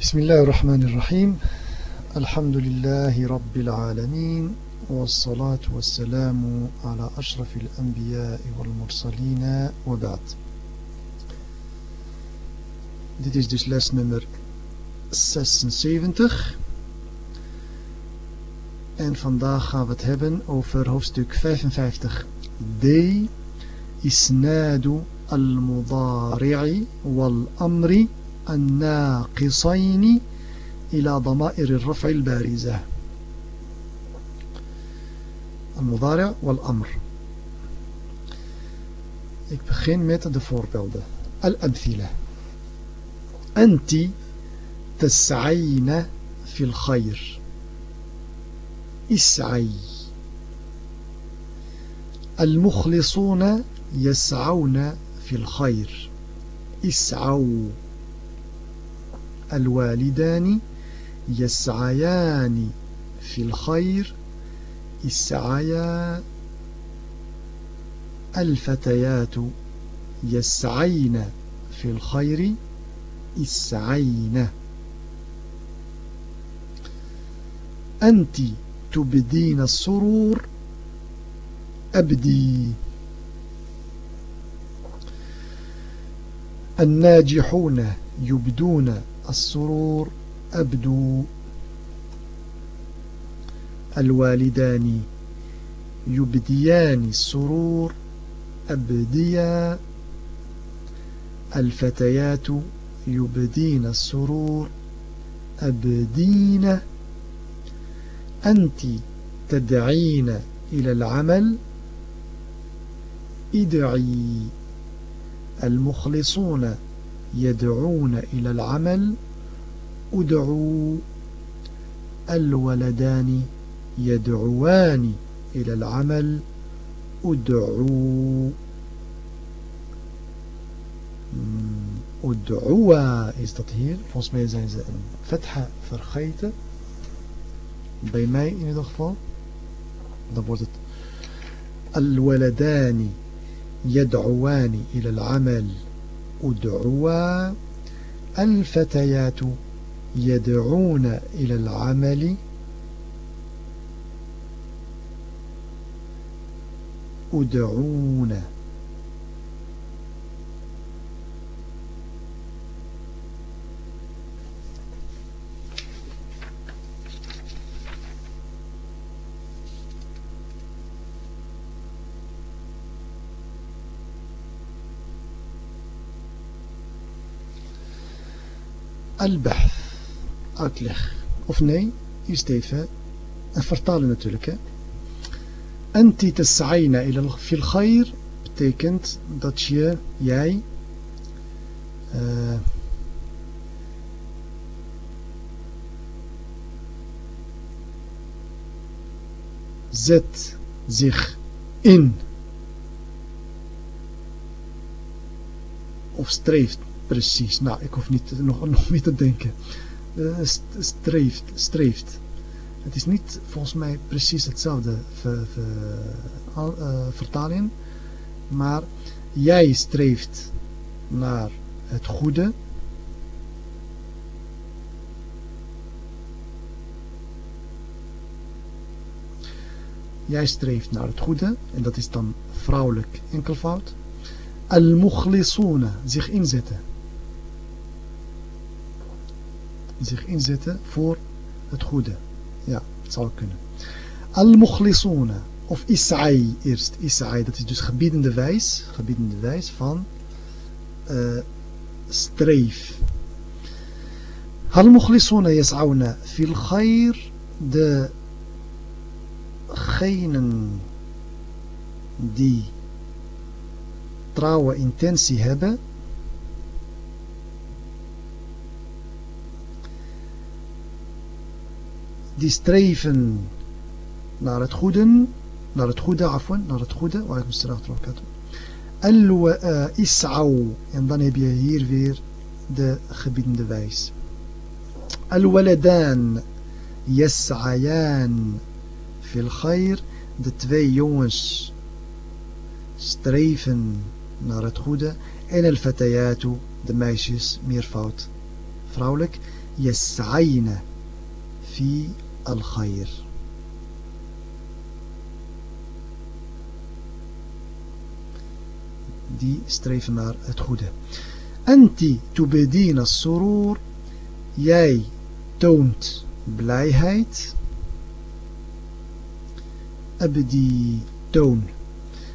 بسم الله الرحمن الرحيم الحمد لله رب العالمين والصلاة والسلام على أشرف الأنبياء والمرسلين وبعد Dit is dus les nummer 76 en vandaag gaan we het hebben over hoofdstuk 55d إسناد المضارع والأمر الناقصين إلى ضمائر الرفع البارزة المضارع والأمر Ik begin met de voorbeelden. Al-amthila. Anti tas'ayna fil khayr. Is'ay. المخلصون يسعون في الخير اسعوا الوالدان يسعيان في الخير اسعيا الفتيات يسعين في الخير اسعين. أنت تبدين السرور أبدي. الناجحون يبدون السرور أبدو. الوالدان يبديان السرور أبديا. الفتيات يبدين السرور أبدين. أنت تدعين إلى العمل. ادعي المخلصون يدعون إلى العمل ادعوا الولدان يدعوان إلى العمل ادعوا أدعوا is dat hier. Volgens mij zijn ze een vetha vergeten. Bij mij in ieder geval. Dan wordt het الولدان يدعوان إلى العمل ادعوا الفتيات يدعون إلى العمل. أدعون البحث أتلخ اوف ني يستيفى أفرطال نتلك أنت تسعين إلى في الخير. بتكنت داتشي ياي. آه. زت زيخ. إن. أوف ستريفت. Precies, nou ik hoef niet nog, nog meer te denken. Uh, streeft, streeft. Het is niet volgens mij precies hetzelfde uh, vertaling. Maar jij streeft naar het goede. Jij streeft naar het goede. En dat is dan vrouwelijk enkelvoud. Al-mukhlisuna, zich inzetten. Zich inzetten voor het goede. Ja, het zou kunnen. Al-mukhlisuna of isai eerst. Isai, dat is dus gebiedende wijs. Gebiedende wijs van uh, streef. Al-mukhlisuna yas'auna fil khair. Degenen die trouwe intentie hebben die streven naar het goede, naar het goede, afwan, naar het goede, waar ik me straks Al-is'aw, en dan heb je hier weer de gebiedende wijs. Al-waladan, yas'ayan, fil khair, de twee jongens streven naar het goede. En al-fatayatu, de meisjes, meervoud, vrouwelijk. يسعين في الخير die streven naar het goede. Anti tubedina surur, jij toont blijheid. Abdi toon.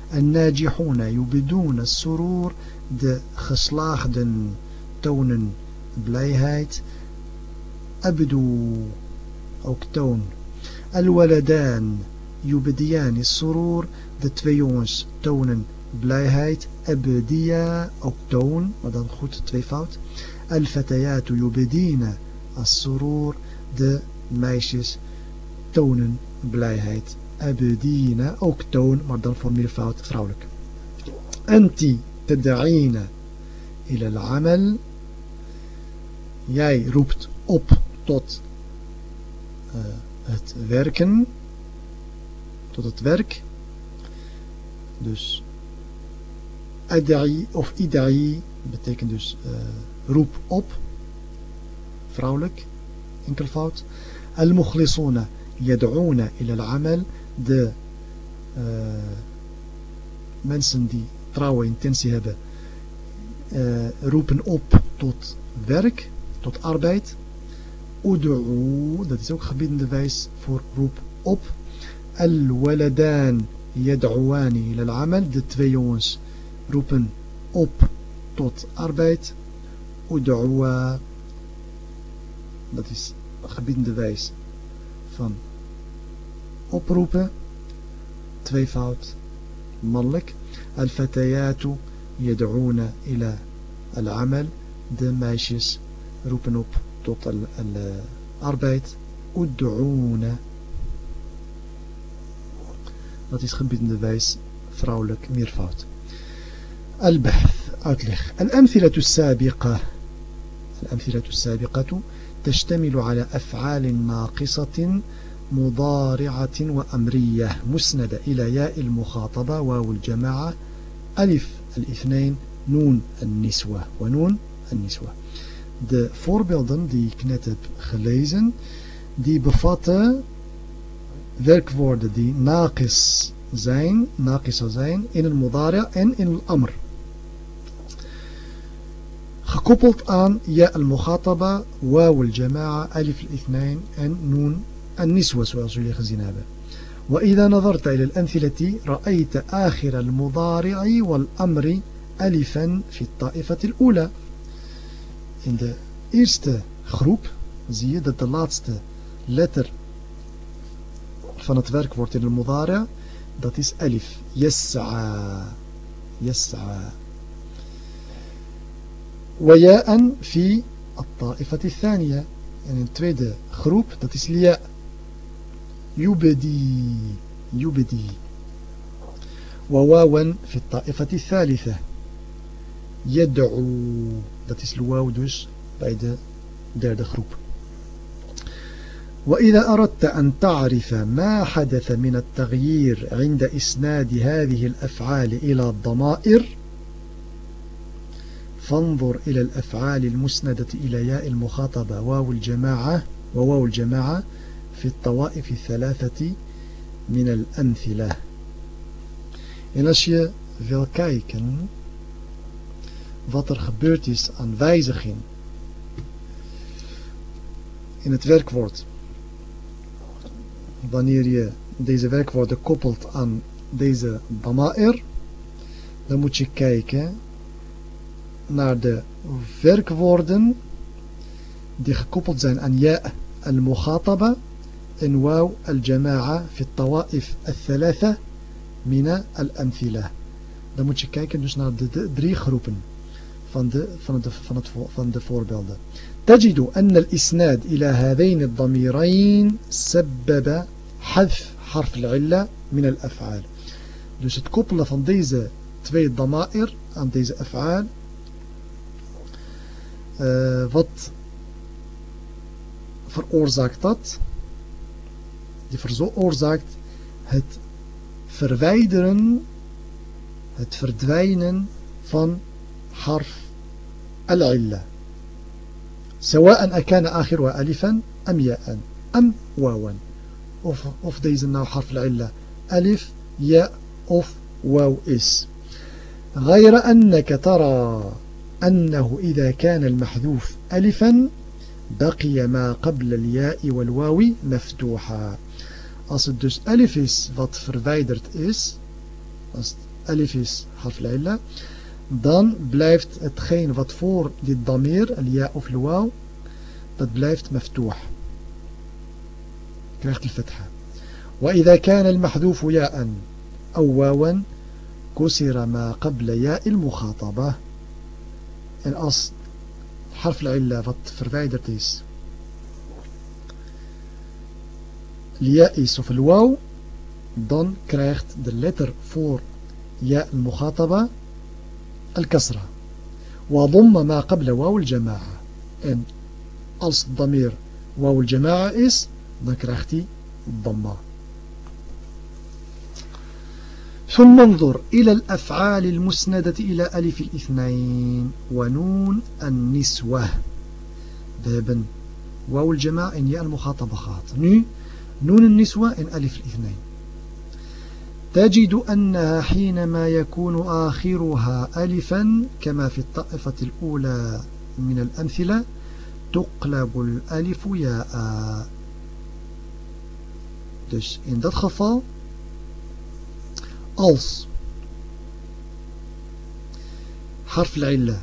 En najihuna yubiduna surur, de geslaagden tonen blijheid. Abdu, ook toon. Al-waladan yubdiyan surur, de twee jongens tonen blijheid. Abdiya, ook toon, maar dan goed tweevoud. Al-fatayatu yubdina as-surur, de meisjes tonen blijheid. Abdina, ook toon, maar dan voor meervoud vrouwelijk. Anti tad'ina ila al-amal. Jij roept op tot uh, het werken, tot het werk. Dus Adai of idai betekent dus uh, roep op, vrouwelijk, enkelvoud. Al-mukhlisuna yad'una ila al-amal, de uh, mensen die trouwe intentie hebben, roepen op tot werk, tot arbeid. Udu'u, dat is ook gebiedende wijs voor roep op. Al-waladan yad'uani ila al-amal, de twee jongens roepen op tot arbeid. Udu'a, dat is gebiedende wijs van oproepen, tweevoud, mannelijk. Al-fatayatu yad'una ila al-amal, de meisjes roepen op tot al-arbeid. Ud'una, dat is gebiedende wijs vrouwelijk meervoud. البحث أتلخ الأمثلة السابقة الأمثلة السابقة تشتمل على أفعال ناقصة مضارعة وأمرية مسندة إلى ياء المخاطبة واو الجماعة ألف الاثنين نون النسوة ونون النسوة De voorbeelden die ik net heb gelezen, die bevatten werkwoorden die naqis zijn, naqisa zijn in el mudari en in el amr. gekoppeld aan ja al-mukhataba, waw al-jama'a, alif al-ithnain en noon النسوة zoals jullie gezien hebben. وإذا نظرت إلى الأمثلة رأيت آخر المضارع والأمر ألفا في الطائفة الأولى. In de eerste groep zie je dat de laatste letter van het werkwoord in de mudari dat is alif. Yas'a. Yas'a. وياء في الطائفة الثانية يعني التويد groep dat is الياء يبدي يبدي في الطائفة الثالثة يدعو dat is الواو dus bij de derde groep وإذا أردت أن تعرف ما حدث من التغيير عند إسناد هذه الأفعال إلى الضمائر فانظر إلى الأفعال المسندة إلى ياء المخاطبة واو الجماعة وواو الجماعة في الطوائف الثلاثة من الأمثلة. En als je wil wat er gebeurd is aan wijziging. In het werkwoord, wanneer je deze werkwoorden koppelt aan deze dama'ir, dan moet je kijken naar de werkwoorden die gekoppeld zijn aan ja al-mukhataba en waw al-jama'a fi tawaif al-thalatha mina al-amthila. Dan moet je kijken dus naar de drie groepen van de, van, de, van, het, van de voorbeelden. تجد أن الإسناد إلى هذين الضميرين سبب حذف حرف العلة من الأفعال. Dus het koppelen van deze twee dama'ir aan deze af'aal Uh, wat veroorzaakt dat? Die veroorzaakt het verwijderen, het verdwijnen van harf al-illa. سواء أكان آخرها ألفا أم ياء أم واوا. of, of deze nou حرف العلة. ألف ياء of واو is غير أنك ترى أنه إذا كان المحذوف ألفا بقي ما قبل الياء والواو مفتوحا. Als het dus alif is wat verwijderd is, als het alif is al dan blijft hetgeen wat voor dit damir, al-ja of al dat blijft maftuh. Krijgt die fatha. وإذا كان المحذوف ياء أو واوا كسر ما قبل ياء المخاطبة en als harf al wat verwijderd is lia is of al dan krijgt de letter voor ja al-mukhataba al-kasra. وضم ما قبل واو الجماعة. als het damir واو الجماعة dan krijgt hij الضمة. ثم انظر إلى الأفعال المسندة إلى ألف الاثنين ونون النسوة. hebben واو الجماعة ja المخاطبة gehad nu نون النسوة إن ألف الاثنين. تجد أنها حينما يكون آخرها ألفا كما في الطائفة الأولى من الأمثلة تقلب الألف ياء. Dus in dat geval, als حرف العلة.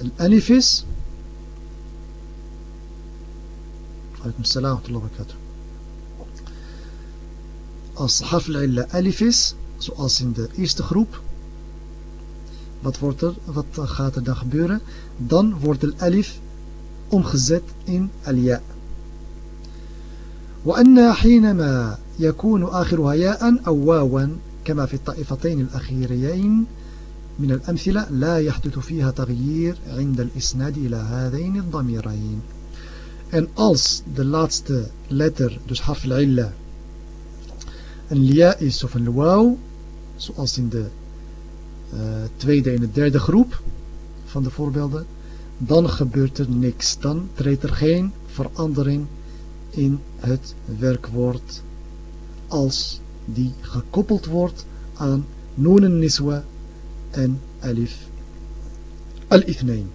الألف is. عليكم السلام ورحمة الله وبركاته. Als harf al alif is, zoals in de eerste groep, wat, wordt er, wat gaat er dan gebeuren? Dan wordt de alif omgezet in al-ja. وأن حينما يكون آخرها ياء أو واوا كما في الطائفتين الأخيريين من الأمثلة لا يحدث فيها تغيير عند الإسناد إلى هذين الضميرين En als de laatste letter, dus harf al-illa, een lia is of een wauw, zoals in de uh, tweede en de derde groep van de voorbeelden, dan gebeurt er niks. Dan treedt er geen verandering in het werkwoord als die gekoppeld wordt aan noenen niswa en alif al-ithnain.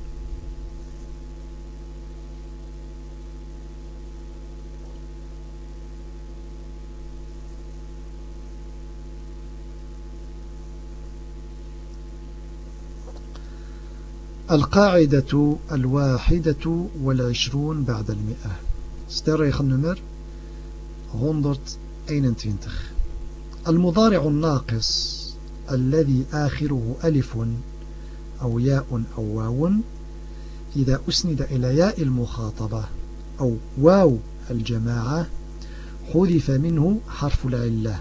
القاعدة الواحدة والعشرون بعد المئة. ستريخ النمر. 121 المضارع الناقص الذي آخره ألف أو ياء أو واو إذا أسند إلى ياء المخاطبة أو واو الجماعة حذف منه حرف العلة.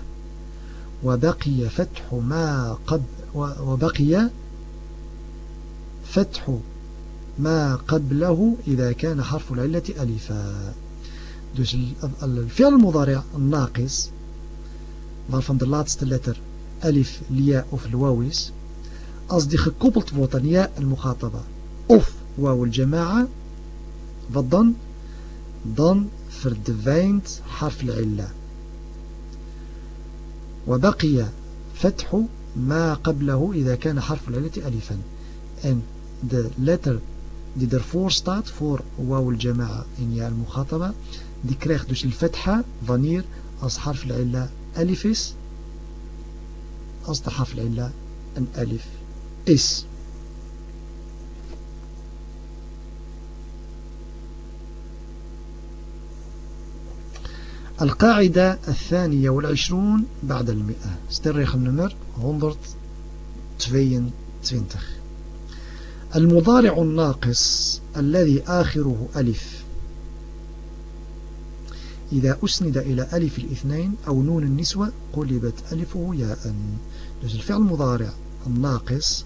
وبقي فتح ما قبل وبقي فتح ما قبله إذا كان حرف العلة ألفا Dus الفعل المضارع الناقص waarvan de laatste letter alif, lia of waw is als die gekoppeld wordt aan ja al-mukhataba of waw al-jama'a wat dan? dan verdwijnt harf al-illa وبقي فتح ما قبله إذا كان حرف العلة ألفا en de letter die ervoor staat voor waw al-jama'a in ja al-mukhataba die krijgt dus al-fatha wanneer als harf al-illa alif is als de harf al-illa een alif is القاعدة الثانية والعشرون بعد المئة ستريخ النمر 122 المضارع الناقص الذي آخره ألف إذا أسند إلى ألف الاثنين أو نون النسوة قلبت ألفه ياء Dus الفعل المضارع الناقص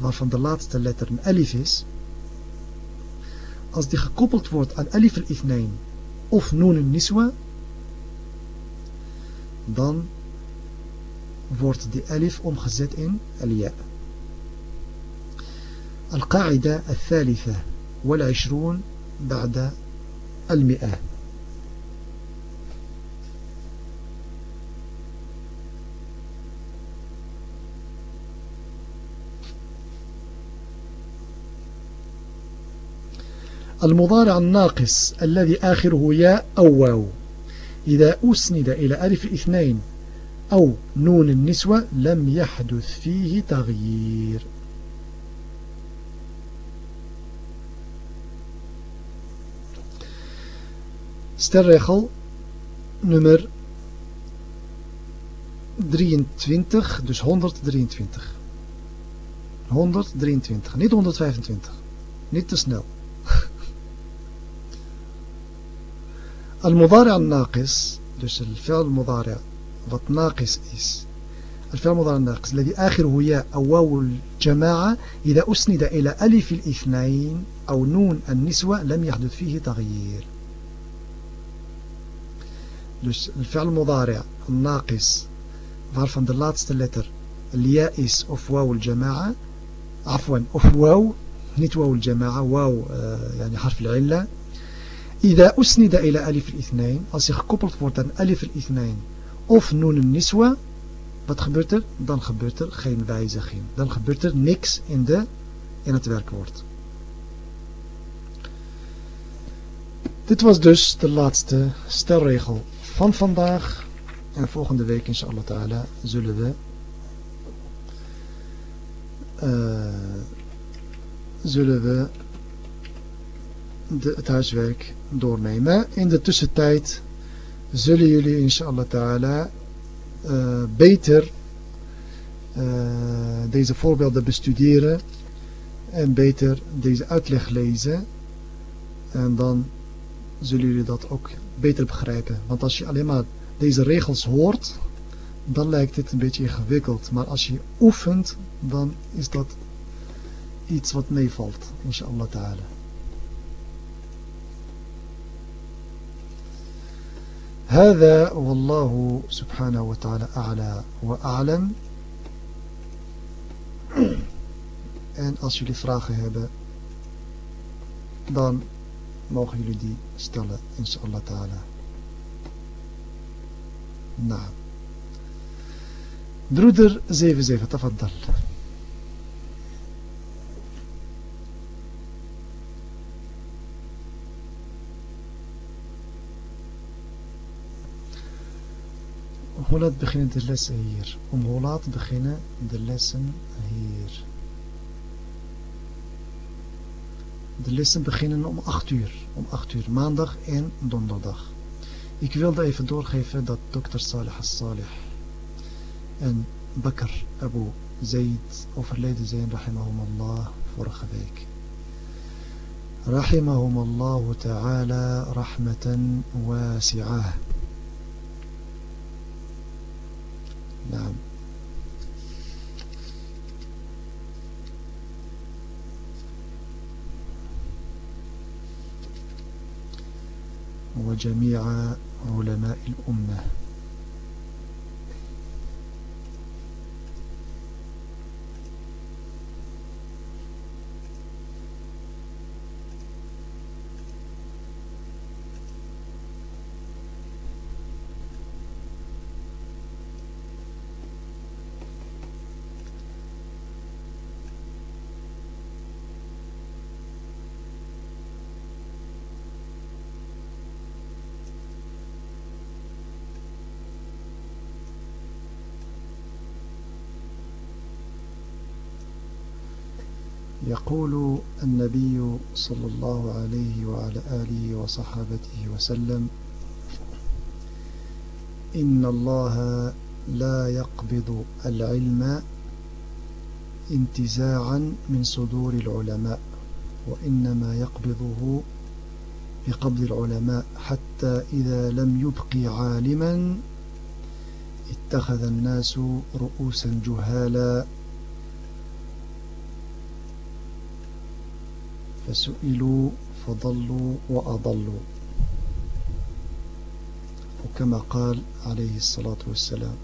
waarvan de laatste letter een alif is als die gekoppeld wordt aan alif al-ithnain of noon al-niswa dan wordt die alif omgezet in al-ja' القاعدة الثالثة والعشرون بعد المئة. المضارع الناقص الذي آخره ياء أو واو. إذا أسند إلى ألف الاثنين أو نون النسوة لم يحدث فيه تغيير. Sterregel nummer 23, dus 123. 123, niet 125. Niet te snel. المضارع الناقص dus الفعل المضارع wat ناقص is الفعل المضارع الناقص الذي آخره ياء أو واو الجماعة إذا أسند إلى ألف الإثنين أو نون النسوة لم يحدث فيه تغيير Dus een fi'al een naqis, waarvan de laatste letter lia is of waw al-jama'a, afwan, of waw, niet waw al-jama'a, waw, eh, yani harf al-illa. Ida usnida ila alif al-ithnain, als hij gekoppeld wordt aan alif al-ithnain of noen al-niswa, wat gebeurt er? Dan gebeurt er geen wijziging. Dan gebeurt er niks in, de, in het werkwoord. Dit was dus de laatste stelregel van vandaag. En volgende week inshallah ta'ala zullen we uh, zullen we het huiswerk doornemen. In de tussentijd zullen jullie inshallah ta'ala uh, beter uh, deze voorbeelden bestuderen en beter deze uitleg lezen. En dan zullen jullie dat ook beter begrijpen. Want als je alleen maar deze regels hoort, dan lijkt het een beetje ingewikkeld. Maar als je oefent, dan is dat iets wat meevalt. Inshallah ta'ala. هذا والله سبحانه وتعالى أعلى وأعلم En als jullie vragen hebben, dan mogen jullie die stellen, inshallah ta'ala. Nou. Broeder 77, tafaddal. Hoe laat beginnen de lessen hier? Om hoe laat beginnen de lessen hier? De lessen beginnen om 8 uur. Om 8 uur maandag en donderdag. Ik wilde even doorgeven dat dokter Salih al-Salih en Bakr Abu Zaid overleden zijn, rahimahumallah, vorige week. Rahimahumallahu ta'ala rahmatan wasi'ah. Naam. وجميع علماء الأمة. يقول النبي صلى الله عليه وعلى آله وصحابته وسلم إن الله لا يقبض العلم انتزاعا من صدور العلماء وإنما يقبضه بقبض العلماء حتى إذا لم يبق عالما اتخذ الناس رؤوسا جهالا. فسئلوا فضلوا وأضلوا. وكما قال عليه الصلاة والسلام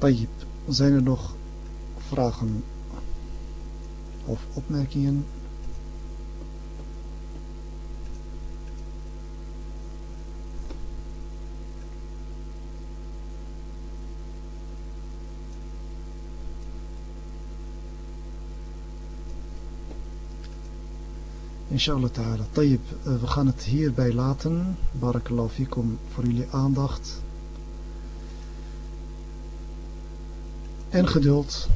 طيب zijn er nog vragen of opmerkingen? Inshallah ta'ala. Tayyip, we gaan het hierbij laten. Barakallahu fikum voor jullie aandacht. En geduld.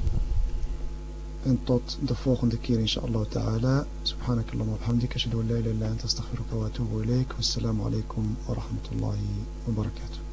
En tot de volgende keer inshallah ta'ala. Subhanakallah wa bihamdika. Ashhadu an la ilaha illa anta astaghfiruka wa atubu. Wassalamu alaikum wa rahmatullahi wa barakatuh.